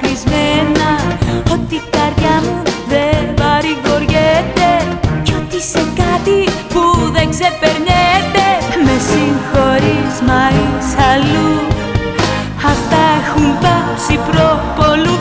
δακρυσμένα Ότι η καρδιά μου δεν παρηγοριέται. Κι ότι σε κάτι που δεν ξεπερνιέται. Με συγχωρείς μα είσαι αλλού. Αυτά έχουν πάψει προπολού.